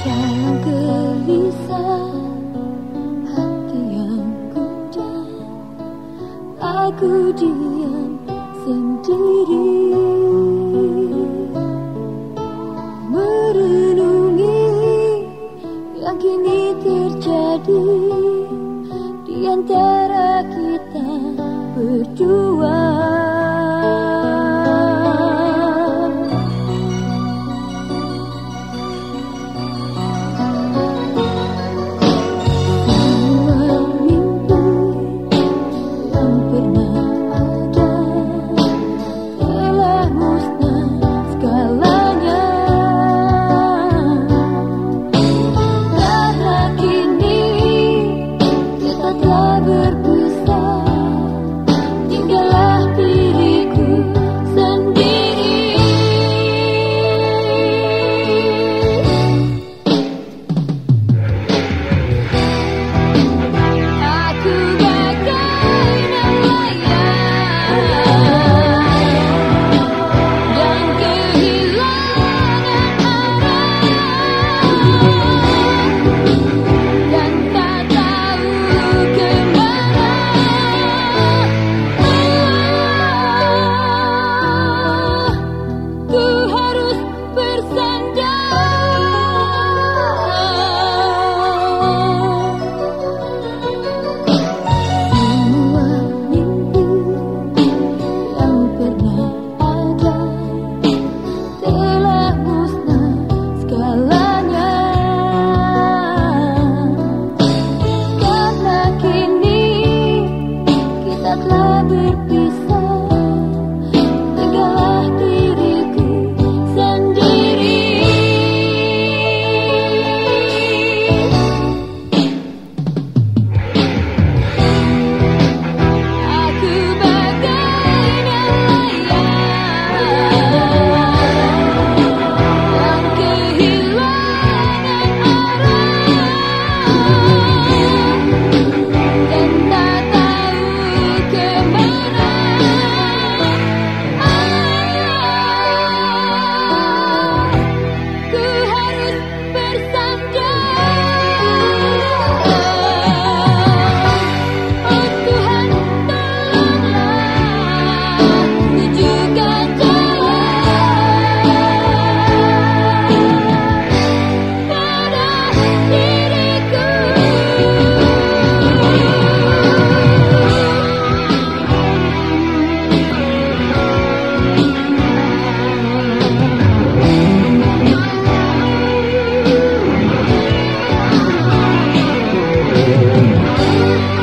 yang gelisah hati yang kudam aku diam sendiri. Merenungi yang kini terjadi di antara kita berdua. that love. you.